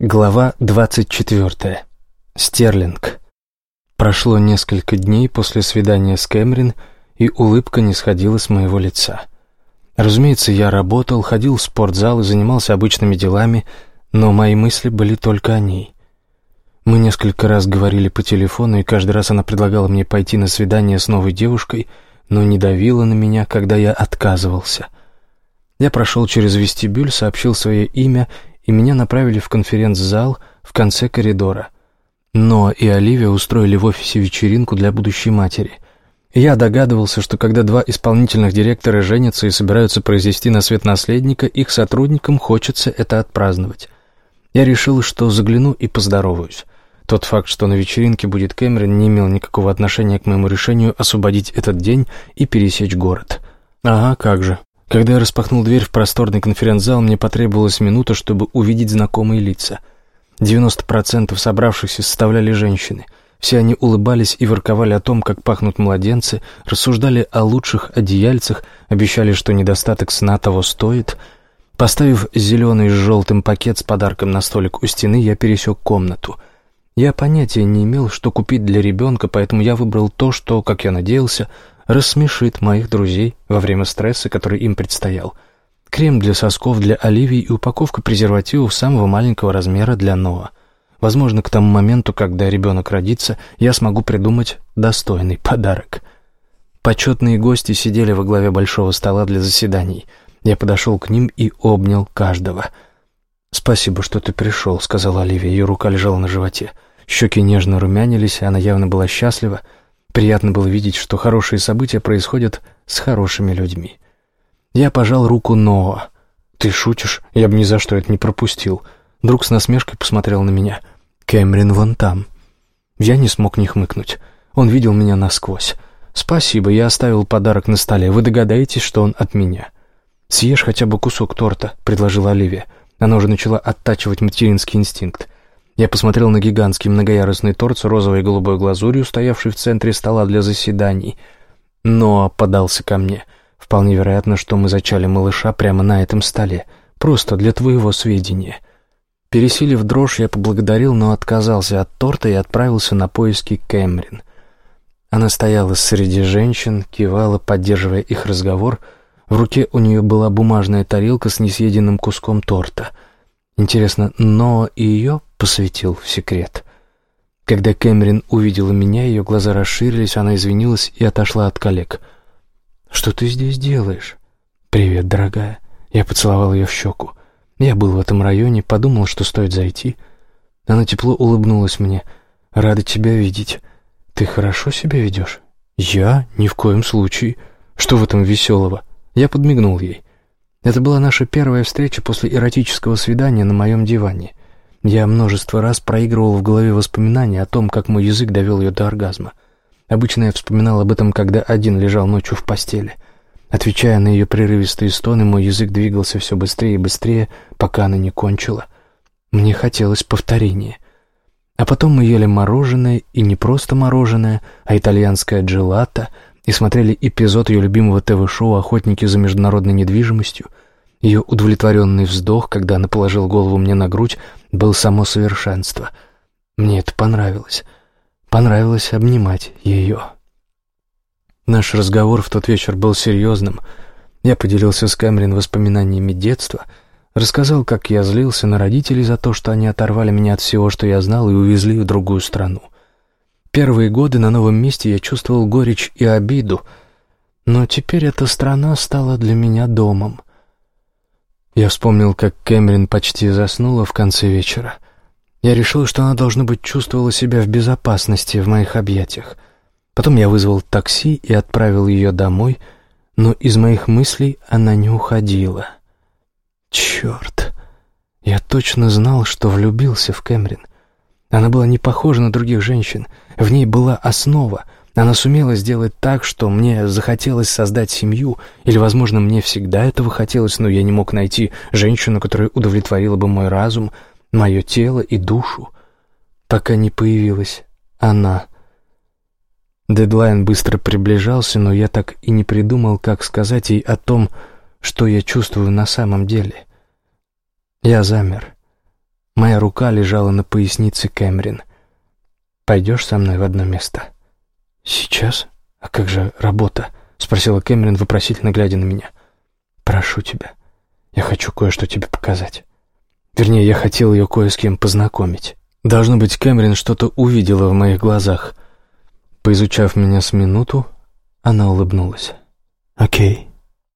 Глава 24. Стерлинг. Прошло несколько дней после свидания с Кэмерин, и улыбка не сходила с моего лица. Разумеется, я работал, ходил в спортзал и занимался обычными делами, но мои мысли были только о ней. Мы несколько раз говорили по телефону, и каждый раз она предлагала мне пойти на свидание с новой девушкой, но не давила на меня, когда я отказывался. Я прошел через вестибюль, сообщил свое имя и меня направили в конференц-зал в конце коридора. Но и Оливия устроили в офисе вечеринку для будущей матери. Я догадывался, что когда два исполнительных директора женятся и собираются произвести на свет наследника, их сотрудникам хочется это отпраздновать. Я решил, что загляну и поздороваюсь. Тот факт, что на вечеринке будет Кэмерон, не имел никакого отношения к моему решению освободить этот день и пересечь город. Ага, как же. Когда я распахнул дверь в просторный конференц-зал, мне потребовалась минута, чтобы увидеть знакомые лица. 90% собравшихся составляли женщины. Все они улыбались и ворковали о том, как пахнут младенцы, рассуждали о лучших одеяльцах, обещали, что недостаток сна того стоит. Поставив зеленый с желтым пакет с подарком на столик у стены, я пересек комнату. Я понятия не имел, что купить для ребенка, поэтому я выбрал то, что, как я надеялся, рассмешит моих друзей во время стресса, который им предстоял. Крем для сосков для Оливии и упаковка презервативов самого маленького размера для Ноа. Возможно, к тому моменту, когда ребенок родится, я смогу придумать достойный подарок. Почетные гости сидели во главе большого стола для заседаний. Я подошел к ним и обнял каждого. «Спасибо, что ты пришел», — сказала Оливия. Ее рука лежала на животе. Щеки нежно румянились, она явно была счастлива. Приятно было видеть, что хорошие события происходят с хорошими людьми. Я пожал руку Ноа. «Ты шутишь? Я бы ни за что это не пропустил». Друг с насмешкой посмотрел на меня. «Кэмерин вон там». Я не смог не хмыкнуть. Он видел меня насквозь. «Спасибо, я оставил подарок на столе. Вы догадаетесь, что он от меня?» «Съешь хотя бы кусок торта», — предложила Оливия. Она уже начала оттачивать материнский инстинкт. Я посмотрел на гигантский многоярусный торт с розовой и голубой глазурью, стоявший в центре стола для заседаний. Но подался ко мне. Вполне вероятно, что мы зачали малыша прямо на этом столе. Просто для твоего сведения. Пересилив дрожь, я поблагодарил, но отказался от торта и отправился на поиски Кэмрин. Она стояла среди женщин, кивала, поддерживая их разговор. В руке у нее была бумажная тарелка с несъеденным куском торта. Интересно, но и ее посвятил в секрет. Когда Кэмерин увидела меня, ее глаза расширились, она извинилась и отошла от коллег. «Что ты здесь делаешь?» «Привет, дорогая». Я поцеловал ее в щеку. Я был в этом районе, подумал, что стоит зайти. Она тепло улыбнулась мне. «Рада тебя видеть. Ты хорошо себя ведешь?» «Я? Ни в коем случае. Что в этом веселого?» Я подмигнул ей. Это была наша первая встреча после эротического свидания на моем диване. Я множество раз проигрывал в голове воспоминания о том, как мой язык довел ее до оргазма. Обычно я вспоминал об этом, когда один лежал ночью в постели. Отвечая на ее прерывистые стоны, мой язык двигался все быстрее и быстрее, пока она не кончила. Мне хотелось повторения. А потом мы ели мороженое, и не просто мороженое, а итальянское джелато, и смотрели эпизод ее любимого ТВ-шоу «Охотники за международной недвижимостью», ее удовлетворенный вздох, когда она положила голову мне на грудь, был само совершенство. Мне это понравилось. Понравилось обнимать ее. Наш разговор в тот вечер был серьезным. Я поделился с Кэмерин воспоминаниями детства, рассказал, как я злился на родителей за то, что они оторвали меня от всего, что я знал, и увезли в другую страну. Первые годы на новом месте я чувствовал горечь и обиду, но теперь эта страна стала для меня домом. Я вспомнил, как Кэмерин почти заснула в конце вечера. Я решил, что она, должно быть, чувствовала себя в безопасности в моих объятиях. Потом я вызвал такси и отправил ее домой, но из моих мыслей она не уходила. Черт! Я точно знал, что влюбился в Кэмерин. Она была не похожа на других женщин. В ней была основа — она сумела сделать так, что мне захотелось создать семью, или, возможно, мне всегда этого хотелось, но я не мог найти женщину, которая удовлетворила бы мой разум, мое тело и душу, пока не появилась она. Дедлайн быстро приближался, но я так и не придумал, как сказать ей о том, что я чувствую на самом деле. Я замер. Моя рука лежала на пояснице Кэмерин. «Пойдешь со мной в одно место?» «Сейчас? А как же работа?» — спросила Кэмерин, вопросительно глядя на меня. «Прошу тебя. Я хочу кое-что тебе показать. Вернее, я хотел ее кое с кем познакомить. Должно быть, Кэмерин что-то увидела в моих глазах. Поизучав меня с минуту, она улыбнулась. «Окей,